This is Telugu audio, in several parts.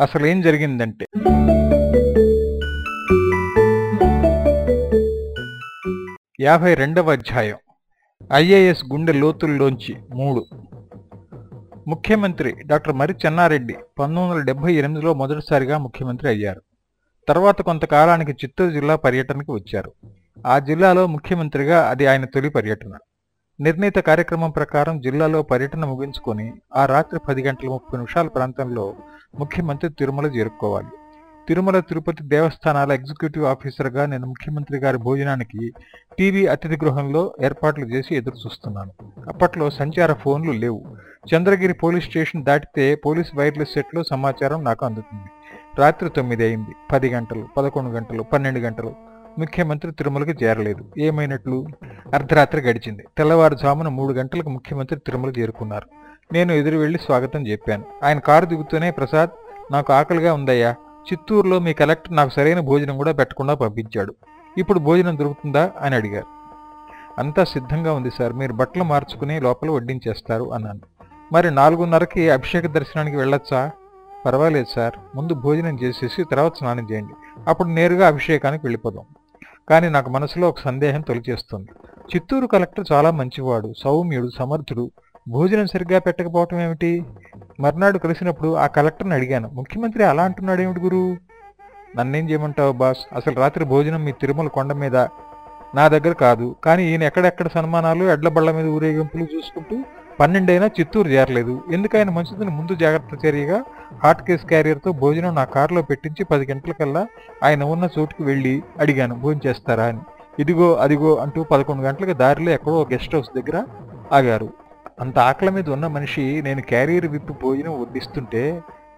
అసలు ఏం జరిగిందంటే యాభై రెండవ అధ్యాయం. ఐఏఎస్ గుండె లోతుల్లోంచి మూడు. ముఖ్యమంత్రి డాక్టర్ మరి చెన్నారెడ్డి పంతొమ్మిది వందల డెబ్బై ఎనిమిదిలో మొదటిసారిగా ముఖ్యమంత్రి అయ్యారు. తర్వాత కొంతకాలానికి చిత్తూరు జిల్లా పర్యటనకు వచ్చారు. ఆ జిల్లాలో ముఖ్యమంత్రిగా అది ఆయన తొలి పర్యటన. నిర్ణీత కార్యక్రమం ప్రకారం జిల్లాలో పర్యటన ముగించుకొని ఆ రాత్రి పది గంటల ముప్పై నిమిషాల ప్రాంతంలో ముఖ్యమంత్రి తిరుమల చేరుకోవాలి. తిరుమల తిరుపతి దేవస్థానాల ఎగ్జిక్యూటివ్ ఆఫీసర్గా నేను ముఖ్యమంత్రి గారి భోజనానికి టీవీ అతిథి గృహంలో ఏర్పాట్లు చేసి ఎదురు చూస్తున్నాను అప్పట్లో సంచార ఫోన్లు లేవు. చంద్రగిరి పోలీస్ స్టేషన్ దాటితే పోలీస్ వైర్లెస్ సెట్లో సమాచారం నాకు అందుతుంది. రాత్రి తొమ్మిది అయింది. పది గంటలు పదకొండు గంటలు పన్నెండు గంటలు ముఖ్యమంత్రి తిరుమలకి చేరలేదు. ఏమైనట్లు? అర్ధరాత్రి గడిచింది. తెల్లవారుజామున మూడు గంటలకు ముఖ్యమంత్రి తిరుమల చేరుకున్నారు. నేను ఎదురు వెళ్ళి స్వాగతం చెప్పాను. ఆయన కారు దిగుతూనే ప్రసాద్ నాకు ఆకలిగా ఉందయ్యా. చిత్తూరులో మీ కలెక్టర్ నాకు సరైన భోజనం కూడా పెట్టకుండా పంపించాడు. ఇప్పుడు భోజనం దొరుకుతుందా? అని అడిగారు. అంతా సిద్ధంగా ఉంది సార్. మీరు బట్టలు మార్చుకుని లోపల వడ్డించేస్తారు అన్నాను. మరి నాలుగున్నరకి అభిషేక దర్శనానికి వెళ్ళొచ్చా? పర్వాలేదు సార్. ముందు భోజనం చేసేసి తర్వాత స్నానం చేయండి. అప్పుడు నేరుగా అభిషేకానికి వెళ్ళిపోదాం. కానీ నాకు మనసులో ఒక సందేహం తొలిచేస్తుంది. చిత్తూరు కలెక్టర్ చాలా మంచివాడు. సౌమ్యుడు సమర్థుడు. భోజనం సరిగ్గా పెట్టకపోవటం ఏమిటి? మర్నాడు కలిసినప్పుడు ఆ కలెక్టర్ని అడిగాను. ముఖ్యమంత్రి అలా అంటున్నాడు ఏమిటి గురు? నన్నేం చేయమంటావు బాస్? అసలు రాత్రి భోజనం మీ తిరుమల కొండ మీద నా దగ్గర కాదు. కానీ ఈయన ఎక్కడెక్కడ సన్మానాలు ఎడ్ల బళ్ళ మీద ఊరేగింపులు చూసుకుంటూ పన్నెండైనా చిత్తూరు చేరలేదు. ఎందుకైనా మంచిదని ముందు జాగ్రత్త చర్యగా హాట్ కేస్ క్యారియర్తో భోజనం నా కారులో పెట్టించి పది గంటలకల్లా ఆయన ఉన్న చోటుకు వెళ్ళి అడిగాను. భోజనం చేస్తారా? అని. ఇదిగో అదిగో అంటూ పదకొండు గంటలకు దారిలో ఎక్కడో గెస్ట్ హౌస్ దగ్గర ఆగారు. అంత ఆకలి మీద ఉన్న మనిషి నేను క్యారియర్ విప్పి భోజనం వడ్డిస్తుంటే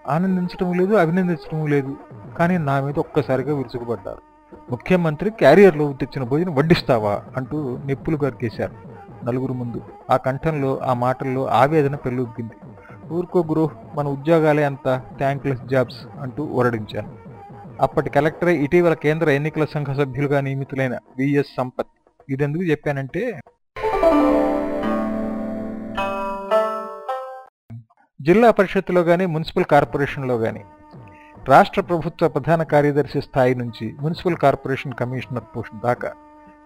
ఆనందించడం లేదు అభినందించడం లేదు. కానీ నా మీద ఒక్కసారిగా విరుచుకుపడ్డారు. ముఖ్యమంత్రి క్యారియర్లో తెచ్చిన భోజనం వడ్డిస్తావా అంటూ నిప్పులు గరికేశారు. నలుగురు ముందు ఆ కంఠంలో ఆ మాటల్లో ఆవేదన పెళ్ళుగ్గింది ఊరుకో గురు మన ఉద్యోగాలే అంత థ్యాంక్లెస్ జాబ్స్ అంటూ ఓరడించాను అప్పటి కలెక్టరే ఇటీవల కేంద్ర ఎన్నికల సంఘ సభ్యులుగా నియమితులైన విఎస్ సంపత్ ఇదెందుకు చెప్పానంటే జిల్లా పరిషత్తులో కానీ మున్సిపల్ కార్పొరేషన్లో కానీ రాష్ట్ర ప్రభుత్వ ప్రధాన కార్యదర్శి స్థాయి నుంచి మున్సిపల్ కార్పొరేషన్ కమిషనర్ పోస్ట్ దాకా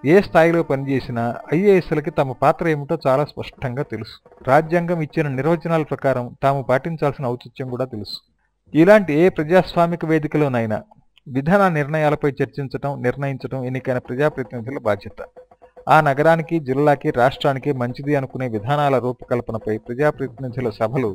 ఏ స్థాయిలో పనిచేసినా ఐఏఎస్లకి తమ పాత్ర ఏమిటో చాలా స్పష్టంగా తెలుసు. రాజ్యాంగం ఇచ్చిన నిర్వచనాల ప్రకారం తాము పాటించాల్సిన ఔచిత్యం కూడా తెలుసు. ఇలాంటి ఏ ప్రజాస్వామిక వేదికలోనైనా విధాన నిర్ణయాలపై చర్చించడం నిర్ణయించడం ఎన్నికైన ప్రజాప్రతినిధుల బాధ్యత. ఆ నగరానికి జిల్లాకి రాష్ట్రానికి మంచిది అనుకునే విధానాల రూపకల్పనపై ప్రజాప్రతినిధుల సభలు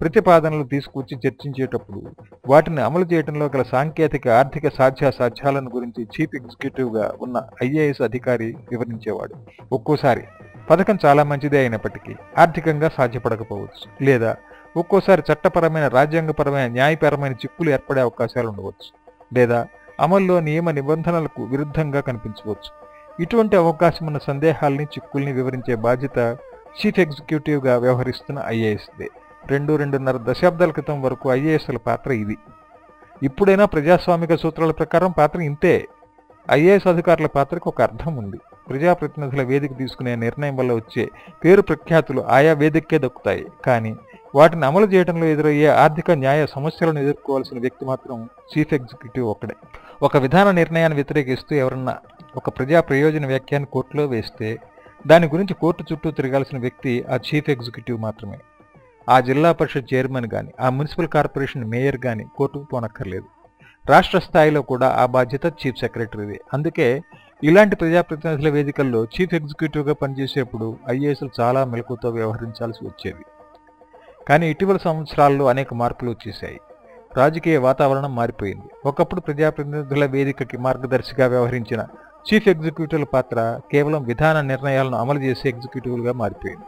ప్రతిపాదనలు తీసుకొచ్చి చర్చించేటప్పుడు వాటిని అమలు చేయడంలో గల సాంకేతిక ఆర్థిక సాధ్యాసాధ్యాలను గురించి చీఫ్ ఎగ్జిక్యూటివ్గా ఉన్న ఐఏఎస్ అధికారి వివరించేవాడు. ఒక్కోసారి పథకం చాలా మంచిదే అయినప్పటికీ ఆర్థికంగా సాధ్యపడకపోవచ్చు లేదా ఒక్కోసారి చట్టపరమైన రాజ్యాంగపరమైన న్యాయపరమైన చిక్కులు ఏర్పడే అవకాశాలు ఉండవచ్చు లేదా అమల్లో నియమ నిబంధనలకు విరుద్ధంగా కనిపించవచ్చు. ఇటువంటి అవకాశం ఉన్న సందేహాల్ని చిక్కుల్ని వివరించే బాధ్యత చీఫ్ ఎగ్జిక్యూటివ్గా వ్యవహరిస్తున్న ఐఏఎస్దే రెండు రెండున్నర దశాబ్దాల క్రితం వరకు ఐఏఎస్ల పాత్ర ఇది. ఇప్పుడైనా ప్రజాస్వామిక సూత్రాల ప్రకారం పాత్ర ఇంతే. ఐఏఎస్ అధికారుల పాత్రకు ఒక అర్థం ఉంది. ప్రజాప్రతినిధుల వేదిక తీసుకునే నిర్ణయం వల్ల వచ్చే పేరు ప్రఖ్యాతులు ఆయా వేదికకే దక్కుతాయి. కానీ వాటిని అమలు చేయడంలో ఎదురయ్యే ఆర్థిక న్యాయ సమస్యలను ఎదుర్కోవాల్సిన వ్యక్తి మాత్రం చీఫ్ ఎగ్జిక్యూటివ్ ఒక్కడే. ఒక విధాన నిర్ణయాన్ని వ్యతిరేకిస్తూ ఎవరన్నా ఒక ప్రజా ప్రయోజన వ్యాఖ్యాన్ని కోర్టులో వేస్తే దాని గురించి కోర్టు చుట్టూ తిరగాల్సిన వ్యక్తి ఆ చీఫ్ ఎగ్జిక్యూటివ్ మాత్రమే. ఆ జిల్లా పరిషత్ చైర్మన్ కానీ ఆ మున్సిపల్ కార్పొరేషన్ మేయర్ కానీ కోర్టుకు పోనక్కర్లేదు. రాష్ట్ర స్థాయిలో కూడా ఆ బాధ్యత చీఫ్ సెక్రటరీది. అందుకే ఇలాంటి ప్రజాప్రతినిధుల వేదికల్లో చీఫ్ ఎగ్జిక్యూటివ్గా పనిచేసేప్పుడు ఐఏఎస్లు చాలా మెలకుతో వ్యవహరించాల్సి వచ్చేది. కానీ ఇటీవల సంవత్సరాల్లో అనేక మార్పులు వచ్చేశాయి. రాజకీయ వాతావరణం మారిపోయింది. ఒకప్పుడు ప్రజాప్రతినిధుల వేదికకి మార్గదర్శిగా వ్యవహరించిన చీఫ్ ఎగ్జిక్యూటివ్ల పాత్ర కేవలం విధాన నిర్ణయాలను అమలు చేసే ఎగ్జిక్యూటివ్లుగా మారిపోయింది.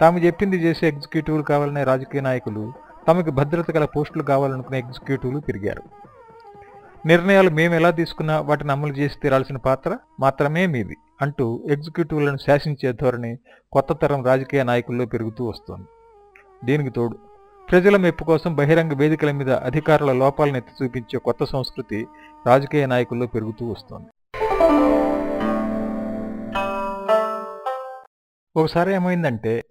తాము చెప్పింది చేసే ఎగ్జిక్యూటివ్లు కావాలనే రాజకీయ నాయకులు తమకు భద్రత గల పోస్టులు కావాలనుకునే ఎగ్జిక్యూటివ్లు పెరిగారు. నిర్ణయాలు మేము ఎలా తీసుకున్నా వాటిని అమలు చేసి తీరాల్సిన పాత్ర మాత్రమే మీది అంటూ ఎగ్జిక్యూటివ్లను శాసించే ధోరణి కొత్త తరం రాజకీయ నాయకుల్లో పెరుగుతూ వస్తోంది. దీనికి తోడు? ప్రజల మెప్పు కోసం బహిరంగ వేదికల మీద అధికారుల లోపాలను ఎత్తి చూపించే కొత్త సంస్కృతి రాజకీయ నాయకుల్లో పెరుగుతూ వస్తోంది. ఒకసారి ఏమైందంటే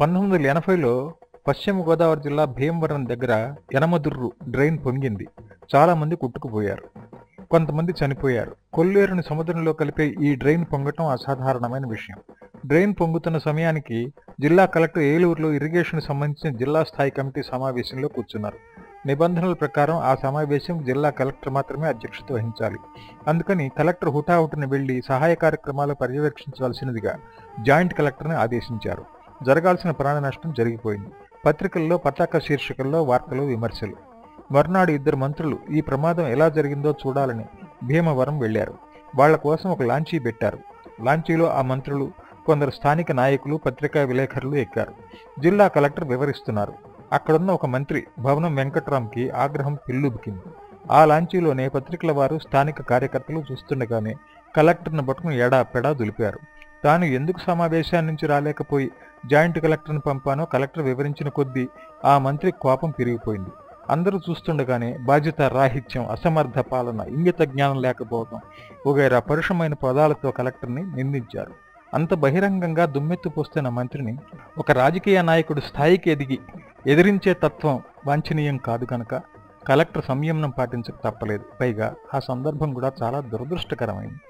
పంతొమ్మిది వందల ఎనభైలో పశ్చిమ గోదావరి జిల్లా భీమవరం దగ్గర యనమదుర్రు డ్రైన్ పొంగింది. చాలామంది కుట్టుకుపోయారు. కొంతమంది చనిపోయారు. కొల్లేరుని సముద్రంలో కలిపే ఈ డ్రైన్ పొంగటం అసాధారణమైన విషయం. డ్రైన్ పొంగుతున్న సమయానికి జిల్లా కలెక్టర్ ఏలూరులో ఇరిగేషన్ సంబంధించిన జిల్లా స్థాయి కమిటీ సమావేశంలో కూర్చున్నారు. నిబంధనల ప్రకారం ఆ సమావేశం జిల్లా కలెక్టర్ మాత్రమే అధ్యక్షత వహించాలి. అందుకని కలెక్టర్ హుటాహుటిన వెళ్ళి సహాయ కార్యక్రమాలు పర్యవేక్షించవలసినదిగా జాయింట్ కలెక్టర్ని ఆదేశించారు. జరగాల్సిన ప్రాణ నష్టం జరిగిపోయింది. పత్రికల్లో పతాక శీర్షికల్లో వార్తలు విమర్శలు. మర్నాడు ఇద్దరు మంత్రులు ఈ ప్రమాదం ఎలా జరిగిందో చూడాలని భీమవరం వెళ్ళారు వాళ్ళ కోసం ఒక లాంచీ పెట్టారు. లాంచీలో ఆ మంత్రులు కొందరు స్థానిక నాయకులు పత్రికా విలేకరులు ఎక్కారు. జిల్లా కలెక్టర్ వివరిస్తున్నారు. అక్కడున్న ఒక మంత్రి భవనం వెంకట్రామ్కి ఆగ్రహం పిల్లుబికింది ఆ లాంచీలోనే పత్రికల వారు స్థానిక కార్యకర్తలు చూస్తుండగానే కలెక్టర్ను పట్టుకుని ఎడా పెడా దులిపారు. తాను ఎందుకు సమావేశాన్ని నుంచి రాలేకపోయి జాయింట్ కలెక్టర్ను పంపానో కలెక్టర్ వివరించిన కొద్దీ ఆ మంత్రి కోపం పెరిగిపోయింది. అందరూ చూస్తుండగానే బాధ్యత రాహిత్యం అసమర్థ పాలన ఇంగిత జ్ఞానం లేకపోవడం వగైరా పరుషమైన పదాలతో కలెక్టర్ని నిందించారు. అంత బహిరంగంగా దుమ్మెత్తుపోస్తున్న మంత్రిని ఒక రాజకీయ నాయకుడు స్థాయికి ఎదిగి ఎదిరించే తత్వం వాంఛనీయం కాదు కనుక కలెక్టర్ సంయమనం పాటించక తప్పలేదు. పైగా ఆ సందర్భం కూడా చాలా దురదృష్టకరమైంది.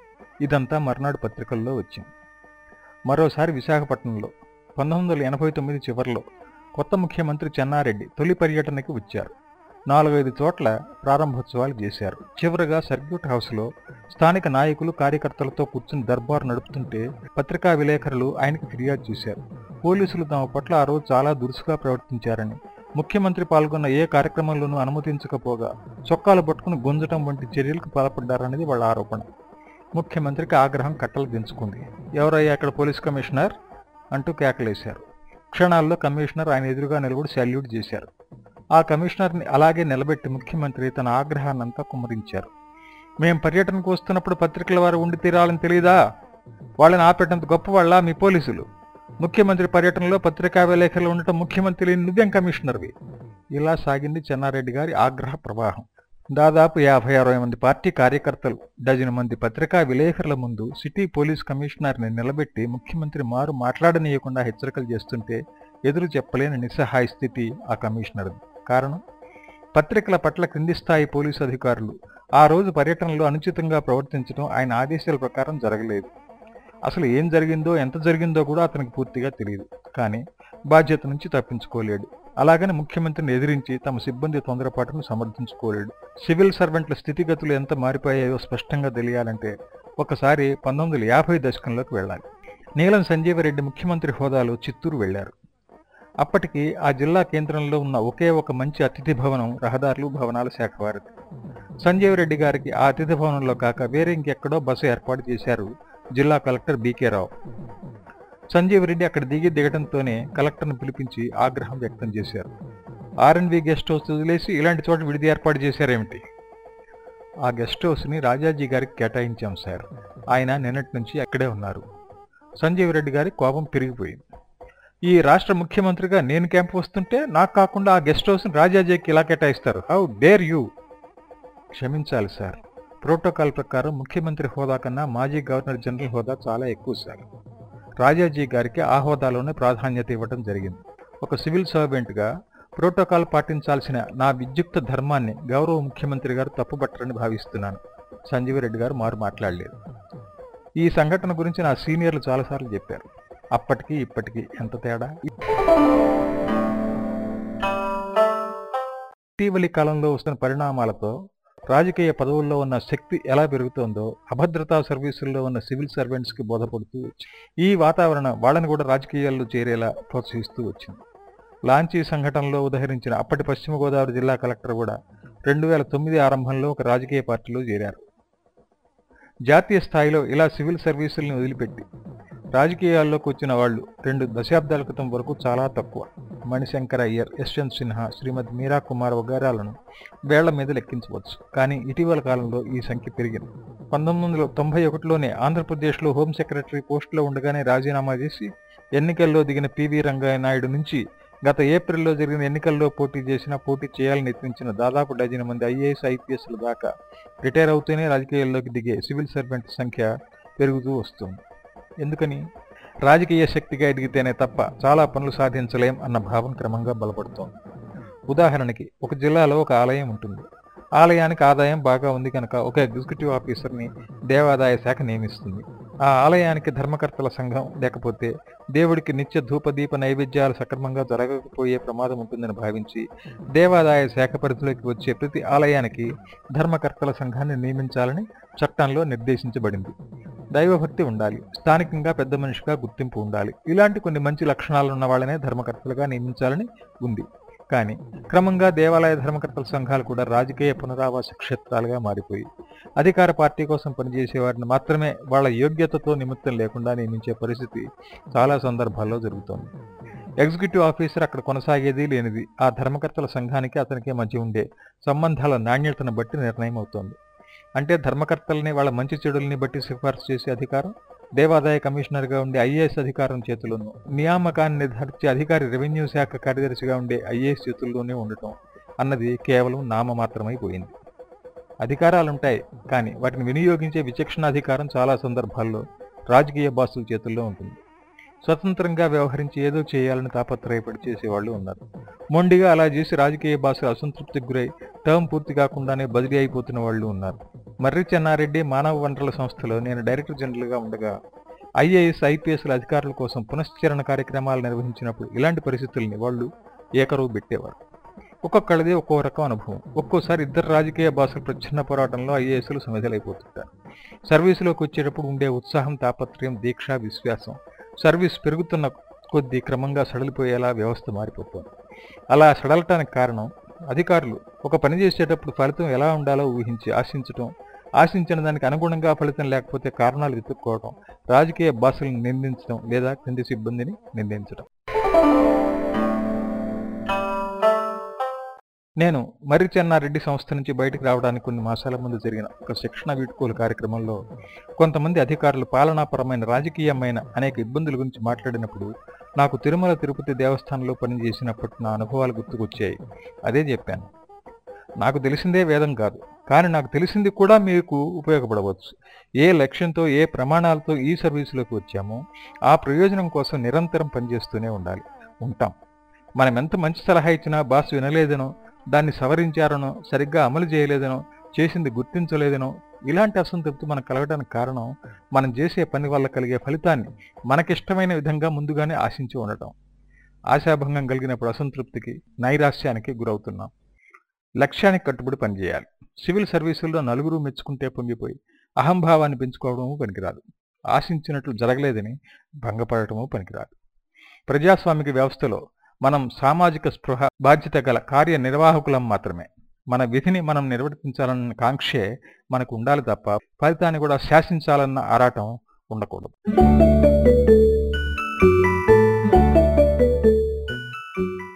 ఇదంతా మర్నాడు పత్రికల్లో వచ్చింది. మరోసారి విశాఖపట్నంలో పంతొమ్మిది వందల ఎనభై తొమ్మిది చివరిలో కొత్త ముఖ్యమంత్రి చెన్నారెడ్డి తొలి పర్యటనకి వచ్చారు. నాలుగైదు చోట్ల ప్రారంభోత్సవాలు చేశారు. చివరగా సర్క్యూట్ హౌస్లో స్థానిక నాయకులు కార్యకర్తలతో కూర్చుని దర్బారు నడుపుతుంటే పత్రికా విలేకరులు ఆయనకు ఫిర్యాదు చేశారు. పోలీసులు తమ పట్ల ఆ రోజు చాలా దురుసుగా ప్రవర్తించారని ముఖ్యమంత్రి పాల్గొన్న ఏ కార్యక్రమంలోనూ అనుమతించకపోగా చొక్కాలు పట్టుకుని గుంజటం వంటి చర్యలకు పాల్పడ్డారనేది వాళ్ళ ఆరోపణ. ముఖ్యమంత్రికి ఆగ్రహం కట్టలు దించుకుంది. ఎవరయ్యా అక్కడ పోలీస్ కమిషనర్? అంటూ కేకలేశారు. క్షణాల్లో కమిషనర్ ఆయన ఎదురుగా నిలబడి సెల్యూట్ చేశారు. ఆ కమిషనర్ని అలాగే నిలబెట్టి ముఖ్యమంత్రి తన ఆగ్రహాన్నంతా కుమ్మరించారు. మేం పర్యటనకు వస్తున్నప్పుడు పత్రికల వారు ఉండి తీరాలని తెలీదా? వాళ్ళని ఆపేటంత గొప్ప వాళ్ళ మీ పోలీసులు? ముఖ్యమంత్రి పర్యటనలో పత్రికా విలేఖరులు ఉండటం ముఖ్యమంత్రి నువ్వేం కమిషనర్వి ఇలా సాగింది చెన్నారెడ్డి గారి ఆగ్రహ ప్రవాహం. దాదాపు యాభై అరవై మంది పార్టీ కార్యకర్తలు డజన్ మంది పత్రికా విలేకరుల ముందు సిటీ పోలీస్ కమిషనర్ని నిలబెట్టి ముఖ్యమంత్రి మారు మాట్లాడనీయకుండా హెచ్చరికలు చేస్తుంటే ఎదురు చెప్పలేని నిస్సహాయ స్థితి ఆ కమిషనర్ది. కారణం? పత్రికల పట్ల క్రింది స్థాయి పోలీసు అధికారులు ఆ రోజు పర్యటనలో అనుచితంగా ప్రవర్తించడం ఆయన ఆదేశాల ప్రకారం జరగలేదు. అసలు ఏం జరిగిందో ఎంత జరిగిందో కూడా అతనికి పూర్తిగా తెలియదు కానీ బాధ్యత నుంచి తప్పించుకోలేడు. అలాగని ముఖ్యమంత్రిని ఎదిరించి తమ సిబ్బంది తొందరపాటును సమర్థించుకోలేడు. సివిల్ సర్వెంట్ల స్థితిగతులు ఎంత మారిపోయాయో స్పష్టంగా తెలియాలంటే ఒకసారి పంతొమ్మిది వందల యాభై దశకంలోకి వెళ్ళాలి. నీలం సంజీవరెడ్డి ముఖ్యమంత్రి హోదాలో చిత్తూరు వెళ్ళారు అప్పటికి ఆ జిల్లా కేంద్రంలో ఉన్న ఒకే ఒక మంచి అతిథి భవనం రహదారులు భవనాల శాఖ వారిది. సంజీవరెడ్డి గారికి ఆ అతిథి భవనంలో కాక వేరే ఇంకెక్కడో బస్సు ఏర్పాటు చేశారు జిల్లా collector B K Rao. Sanjeev Reddy అక్కడ దిగి దిగడంతోనే కలెక్టర్ను పిలిపించి ఆగ్రహం వ్యక్తం చేశారు. ఆర్ఎన్బి గెస్ట్ హౌస్ వదిలేసి ఇలాంటి చోట విడిది ఏర్పాటు చేశారేమిటి? ఆ గెస్ట్ హౌస్ని రాజాజీ గారికి కేటాయించాం సార్. ఆయన నిన్నటి నుంచి అక్కడే ఉన్నారు. సంజీవ్ రెడ్డి గారి కోపం పెరిగిపోయింది. ఈ రాష్ట్ర ముఖ్యమంత్రిగా నేను క్యాంప్ వస్తుంటే నాకు కాకుండా ఆ గెస్ట్ హౌస్ని రాజాజీకి ఇలా కేటాయిస్తారు. హౌ డేర్ యూ క్షమించాలి సార్. ప్రోటోకాల్ ప్రకారం ముఖ్యమంత్రి హోదా కన్నా మాజీ గవర్నర్ జనరల్ హోదా చాలా ఎక్కువ సార్. రాజాజీ గారికి ఆ హోదాలోనే ప్రాధాన్యత ఇవ్వడం జరిగింది. ఒక సివిల్ సర్వెంట్గా ప్రోటోకాల్ పాటించాల్సిన నా విద్యుక్త ధర్మాన్ని గౌరవ ముఖ్యమంత్రి గారు తప్పుపట్టరని భావిస్తున్నాను. సంజీవరెడ్డి గారు మారు మాట్లాడలేదు. ఈ సంఘటన గురించి నా సీనియర్లు చాలాసార్లు చెప్పారు. అప్పటికి ఇప్పటికి ఎంత తేడా? ఇటీవలి కాలంలో వస్తున్న పరిణామాలతో రాజకీయ పదవుల్లో ఉన్న శక్తి ఎలా పెరుగుతోందో అభద్రతా సర్వీసుల్లో ఉన్న సివిల్ సర్వెంట్స్కి బోధపడుతూ ఈ వాతావరణం వాళ్ళని కూడా రాజకీయాల్లో చేరేలా ప్రోత్సహిస్తూ వచ్చింది. లాంచీ సంఘటనలో ఉదహరించిన అప్పటి పశ్చిమ గోదావరి జిల్లా కలెక్టర్ కూడా రెండు వేల తొమ్మిది ఆరంభంలో ఒక రాజకీయ పార్టీలో చేరారు. జాతీయ స్థాయిలో ఇలా సివిల్ సర్వీసుల్ని వదిలిపెట్టి రాజకీయాల్లోకి వచ్చిన వాళ్ళు రెండు దశాబ్దాల క్రితం వరకు చాలా తక్కువ. మణిశంకర్ అయ్యర్ యశ్వంత్ సిన్హా శ్రీమతి మీరా కుమార్ వగైరాలను వేళ్ళ మీద లెక్కించవచ్చు. కానీ ఇటీవల కాలంలో ఈ సంఖ్య పెరిగింది. పంతొమ్మిది వందల తొంభై ఒకటిలోనే ఆంధ్రప్రదేశ్లో హోం సెక్రటరీ పోస్టులో ఉండగానే రాజీనామా చేసి ఎన్నికల్లో దిగిన పివి నాయుడు నుంచి గత ఏప్రిల్లో జరిగిన ఎన్నికల్లో పోటీ చేసిన పోటీ చేయాలని యత్నించిన దాదాపు డజన్ మంది ఐఏఎస్ ఐపీఎస్ల దాకా రిటైర్ అవుతూనే రాజకీయాల్లోకి దిగే సివిల్ సర్వెంట్ సంఖ్య పెరుగుతూ వస్తుంది. ఎందుకని? రాజకీయ శక్తిగా ఎదిగితేనే తప్ప చాలా పనులు సాధించలేం అన్న భావం క్రమంగా బలపడుతోంది. ఉదాహరణకి ఒక జిల్లాలో ఒక ఆలయం ఉంటుంది. ఆలయానికి ఆదాయం బాగా ఉంది కనుక ఒక ఎగ్జిక్యూటివ్ ఆఫీసర్ని దేవాదాయ శాఖ నియమిస్తుంది. ఆ ఆలయానికి ధర్మకర్తల సంఘం లేకపోతే దేవుడికి నిత్య ధూపదీప నైవేద్యాలు సక్రమంగా జరగకపోయే ప్రమాదం ఉంటుందని భావించి దేవాదాయ శాఖ పరిధిలోకి వచ్చే ప్రతి ఆలయానికి ధర్మకర్తల సంఘాన్ని నియమించాలని చట్టంలో నిర్దేశించబడింది. దైవభక్తి ఉండాలి స్థానికంగా పెద్ద మనిషిగా గుర్తింపు ఉండాలి. ఇలాంటి కొన్ని మంచి లక్షణాలు ఉన్న వాళ్ళనే ధర్మకర్తలుగా నియమించాలని ఉంది. కానీ క్రమంగా దేవాలయ ధర్మకర్తల సంఘాలు కూడా రాజకీయ పునరావాస క్షేత్రాలుగా మారిపోయి అధికార పార్టీ కోసం పనిచేసే వారిని మాత్రమే వాళ్ళ యోగ్యతతో నిమిత్తం లేకుండా నియమించే పరిస్థితి చాలా సందర్భాల్లో జరుగుతోంది. ఎగ్జిక్యూటివ్ ఆఫీసర్ అక్కడ కొనసాగేది లేనిది ఆ ధర్మకర్తల సంఘానికి అతనికి మధ్య ఉండే సంబంధాల నాణ్యతను బట్టి నిర్ణయం అవుతోంది అంటే ధర్మకర్తల్ని వాళ్ళ మంచి చెడుల్ని బట్టి సిఫార్సు చేసే అధికారం దేవాదాయ కమిషనర్గా ఉండే ఐఏఎస్ అధికారం చేతుల్లోనూ నియామకాన్ని నిర్ధారించే అధికారి రెవెన్యూ శాఖ కార్యదర్శిగా ఉండే ఐఏఎస్ చేతుల్లోనే ఉండటం అన్నది కేవలం నామ మాత్రమైపోయింది అధికారాలుంటాయి కానీ వాటిని వినియోగించే విచక్షణాధికారం చాలా సందర్భాల్లో రాజకీయ బాసుల చేతుల్లో ఉంటుంది. స్వతంత్రంగా వ్యవహరించి ఏదో చేయాలని తాపత్రయపడి చేసేవాళ్ళు ఉన్నారు. మొండిగా అలా చేసి రాజకీయ బాసులు అసంతృప్తికి గురై టర్మ్ పూర్తి కాకుండానే బదిలీ అయిపోతున్న వాళ్ళు ఉన్నారు. మర్రి చెన్నారెడ్డి మానవ వనరుల సంస్థలో నేను డైరెక్టర్ జనరల్గా ఉండగా ఐఏఎస్ ఐపీఎస్ల అధికారుల కోసం పునశ్చరణ కార్యక్రమాలు నిర్వహించినప్పుడు ఇలాంటి పరిస్థితుల్ని వాళ్ళు ఏకరువు పెట్టేవారు. ఒక్కొక్కళ్ళది ఒక్కో రకం అనుభవం. ఒక్కోసారి ఇద్దరు రాజకీయ భాషల ప్రచ్ఛన్న పోరాటంలో ఐఏఎస్లు సమిధలైపోతుంటారు సర్వీసులోకి వచ్చేటప్పుడు ఉండే ఉత్సాహం తాపత్రయం దీక్ష విశ్వాసం సర్వీస్ పెరుగుతున్న కొద్దీ క్రమంగా సడలిపోయేలా వ్యవస్థ మారిపోతుంది. అలా సడలటానికి కారణం అధికారులు ఒక పని చేసేటప్పుడు ఫలితం ఎలా ఉండాలో ఊహించి ఆశించటం ఆశించిన దానికి అనుగుణంగా ఫలితం లేకపోతే కారణాలు వెతుక్కోవడం రాజకీయ భాషలను నిందించడం లేదా క్రింది సిబ్బందిని నిందించడం. నేను మర్రి చెన్నారెడ్డి సంస్థ నుంచి బయటకు రావడానికి కొన్ని మాసాల ముందు జరిగిన ఒక శిక్షణ వీడ్కోలు కార్యక్రమంలో కొంతమంది అధికారులు పాలనాపరమైన రాజకీయమైన అనేక ఇబ్బందుల గురించి మాట్లాడినప్పుడు నాకు తిరుమల తిరుపతి దేవస్థానంలో పనిచేసినప్పటి నా అనుభవాలు గుర్తుకొచ్చాయి. అదే చెప్పాను. నాకు తెలిసిందే వేదం కాదు. కానీ నాకు తెలిసింది కూడా మీకు ఉపయోగపడవచ్చు. ఏ లక్ష్యంతో ఏ ప్రమాణాలతో ఈ సర్వీసులోకి వచ్చామో ఆ ప్రయోజనం కోసం నిరంతరం పనిచేస్తూనే ఉండాలి ఉంటాం. మనం ఎంత మంచి సలహా ఇచ్చినా బాస్ వినలేదనో దాన్ని సవరించారనో సరిగ్గా అమలు చేయలేదనో చేసింది గుర్తించలేదనో ఇలాంటి అసంతృప్తి మనకు కలగడానికి కారణం మనం చేసే పని వల్ల కలిగే ఫలితాన్ని మనకిష్టమైన విధంగా ముందుగానే ఆశించి ఉండటం. ఆశాభంగం కలిగినప్పుడు అసంతృప్తికి నైరాశ్యానికి గురవుతున్నాం. లక్ష్యానికి కట్టుబడి పనిచేయాలి. సివిల్ సర్వీసుల్లో నలుగురు మెచ్చుకుంటే పొంగిపోయి అహంభావాన్ని పెంచుకోవడము పనికిరాదు. ఆశించినట్లు జరగలేదని భంగపడటము పనికిరాదు. ప్రజాస్వామిక వ్యవస్థలో మనం సామాజిక స్పృహ బాధ్యత గల కార్యనిర్వాహకులం మాత్రమే. మన విధిని మనం నిర్వర్తించాలన్న కాంక్షే మనకు ఉండాలి తప్ప ఫలితాన్ని కూడా శాసించాలన్న ఆరాటం ఉండకూడదు.